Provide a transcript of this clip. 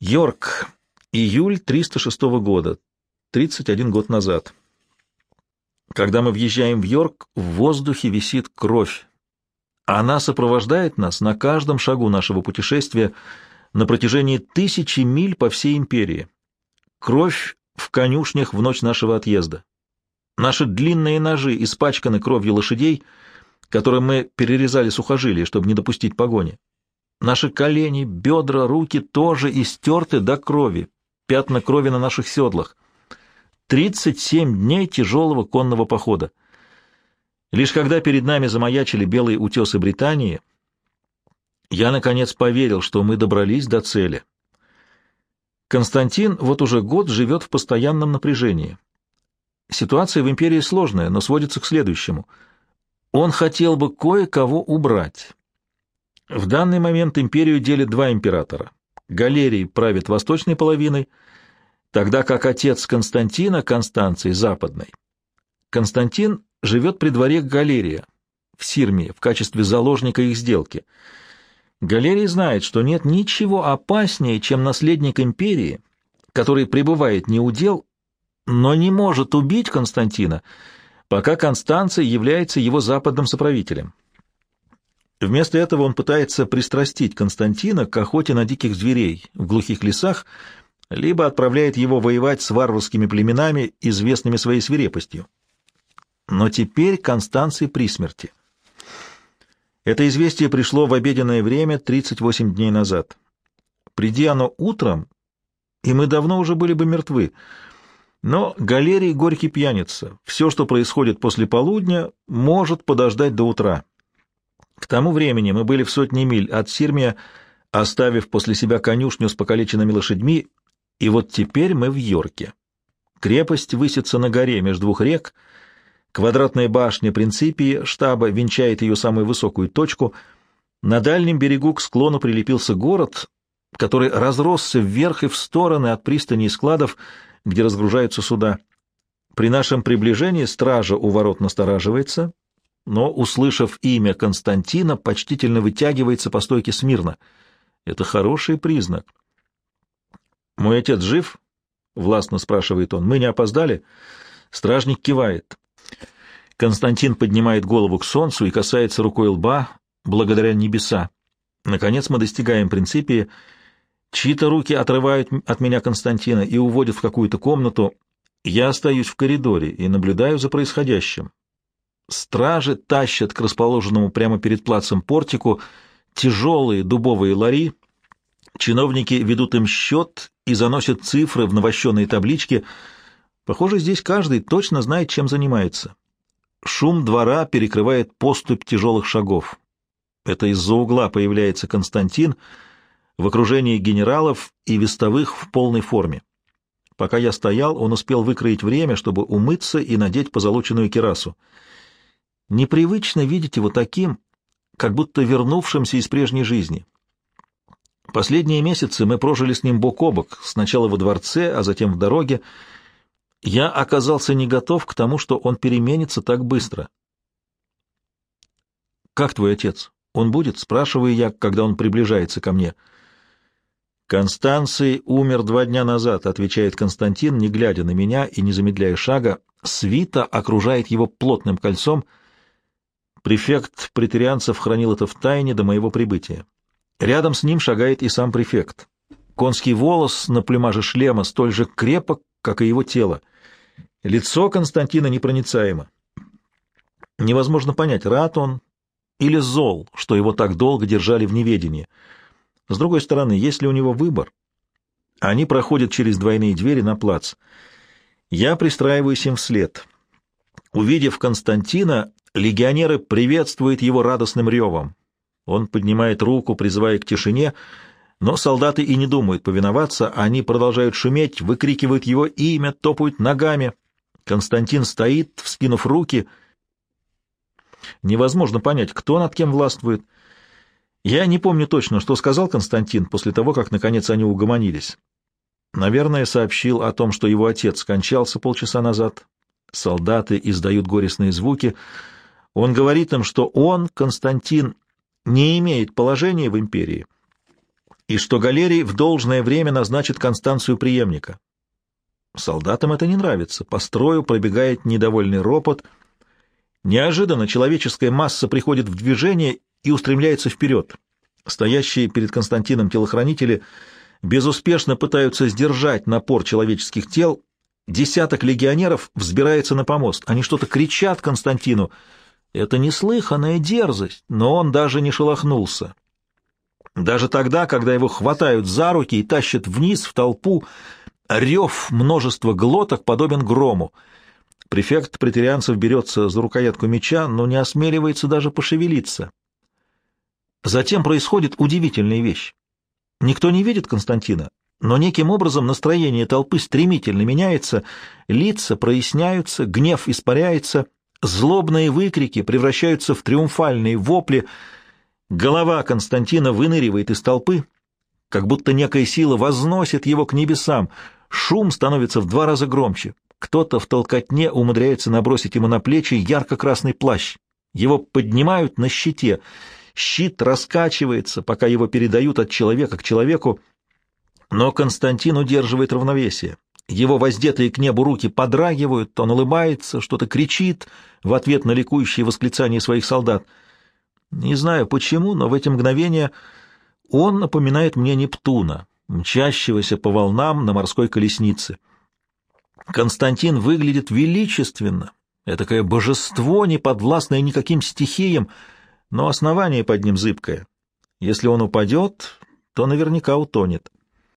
Йорк. Июль 306 года. 31 год назад. Когда мы въезжаем в Йорк, в воздухе висит кровь. Она сопровождает нас на каждом шагу нашего путешествия на протяжении тысячи миль по всей империи. Кровь в конюшнях в ночь нашего отъезда. Наши длинные ножи испачканы кровью лошадей, которым мы перерезали сухожилия, чтобы не допустить погони. Наши колени, бедра, руки тоже истерты до крови, пятна крови на наших седлах. 37 дней тяжелого конного похода. Лишь когда перед нами замаячили белые утесы Британии, я, наконец, поверил, что мы добрались до цели. Константин вот уже год живет в постоянном напряжении. Ситуация в империи сложная, но сводится к следующему. Он хотел бы кое-кого убрать. В данный момент империю делят два императора. Галерий правит восточной половиной, тогда как отец Константина, Констанций, западной. Константин живет при дворе Галерия в Сирмии в качестве заложника их сделки. Галерий знает, что нет ничего опаснее, чем наследник империи, который пребывает неудел, но не может убить Константина, пока Констанций является его западным соправителем. Вместо этого он пытается пристрастить Константина к охоте на диких зверей в глухих лесах, либо отправляет его воевать с варварскими племенами, известными своей свирепостью. Но теперь Констанций при смерти. Это известие пришло в обеденное время 38 дней назад. Приди оно утром, и мы давно уже были бы мертвы. Но галерий горький пьяница. Все, что происходит после полудня, может подождать до утра. К тому времени мы были в сотне миль от Сирмия, оставив после себя конюшню с покалеченными лошадьми, и вот теперь мы в Йорке. Крепость высится на горе между двух рек, квадратная башня Принципии штаба венчает ее самую высокую точку, на дальнем берегу к склону прилепился город, который разросся вверх и в стороны от пристани и складов, где разгружаются суда. При нашем приближении стража у ворот настораживается, но, услышав имя Константина, почтительно вытягивается по стойке смирно. Это хороший признак. «Мой отец жив?» — властно спрашивает он. «Мы не опоздали?» Стражник кивает. Константин поднимает голову к солнцу и касается рукой лба, благодаря небеса. Наконец мы достигаем принципии. Чьи-то руки отрывают от меня Константина и уводят в какую-то комнату. Я остаюсь в коридоре и наблюдаю за происходящим. Стражи тащат к расположенному прямо перед плацем портику тяжелые дубовые лари. Чиновники ведут им счет и заносят цифры в навощенные таблички. Похоже, здесь каждый точно знает, чем занимается. Шум двора перекрывает поступь тяжелых шагов. Это из-за угла появляется Константин в окружении генералов и вестовых в полной форме. Пока я стоял, он успел выкроить время, чтобы умыться и надеть позолоченную кирасу. Непривычно видеть его таким, как будто вернувшимся из прежней жизни. Последние месяцы мы прожили с ним бок о бок, сначала во дворце, а затем в дороге. Я оказался не готов к тому, что он переменится так быстро. «Как твой отец? Он будет?» — спрашиваю я, когда он приближается ко мне. «Констанций умер два дня назад», — отвечает Константин, не глядя на меня и не замедляя шага. Свита окружает его плотным кольцом — Префект претерианцев хранил это в тайне до моего прибытия. Рядом с ним шагает и сам префект. Конский волос на плюмаже шлема столь же крепок, как и его тело. Лицо Константина непроницаемо. Невозможно понять, рад он или зол, что его так долго держали в неведении. С другой стороны, есть ли у него выбор? Они проходят через двойные двери на плац. Я пристраиваюсь им вслед. Увидев Константина, Легионеры приветствуют его радостным ревом. Он поднимает руку, призывая к тишине, но солдаты и не думают повиноваться, они продолжают шуметь, выкрикивают его имя, топают ногами. Константин стоит, вскинув руки. Невозможно понять, кто над кем властвует. Я не помню точно, что сказал Константин после того, как, наконец, они угомонились. Наверное, сообщил о том, что его отец скончался полчаса назад. Солдаты издают горестные звуки — он говорит им, что он, Константин, не имеет положения в империи и что Галерий в должное время назначит Констанцию преемника. Солдатам это не нравится. По строю пробегает недовольный ропот. Неожиданно человеческая масса приходит в движение и устремляется вперед. Стоящие перед Константином телохранители безуспешно пытаются сдержать напор человеческих тел. Десяток легионеров взбирается на помост. Они что-то кричат Константину. Это неслыханная дерзость, но он даже не шелохнулся. Даже тогда, когда его хватают за руки и тащат вниз в толпу, рев множества глоток подобен грому. Префект претерианцев берется за рукоятку меча, но не осмеливается даже пошевелиться. Затем происходит удивительная вещь. Никто не видит Константина, но неким образом настроение толпы стремительно меняется, лица проясняются, гнев испаряется, злобные выкрики превращаются в триумфальные вопли, голова Константина выныривает из толпы, как будто некая сила возносит его к небесам, шум становится в два раза громче. Кто-то в толкотне умудряется набросить ему на плечи ярко-красный плащ. Его поднимают на щите — Щит раскачивается, пока его передают от человека к человеку, но Константин удерживает равновесие. Его воздетые к небу руки подрагивают, он улыбается, что-то кричит в ответ на ликующие восклицания своих солдат. Не знаю почему, но в эти мгновения он напоминает мне Нептуна, мчащегося по волнам на морской колеснице. Константин выглядит величественно, этакое божество, не подвластное никаким стихиям, но основание под ним зыбкое. Если он упадет, то наверняка утонет.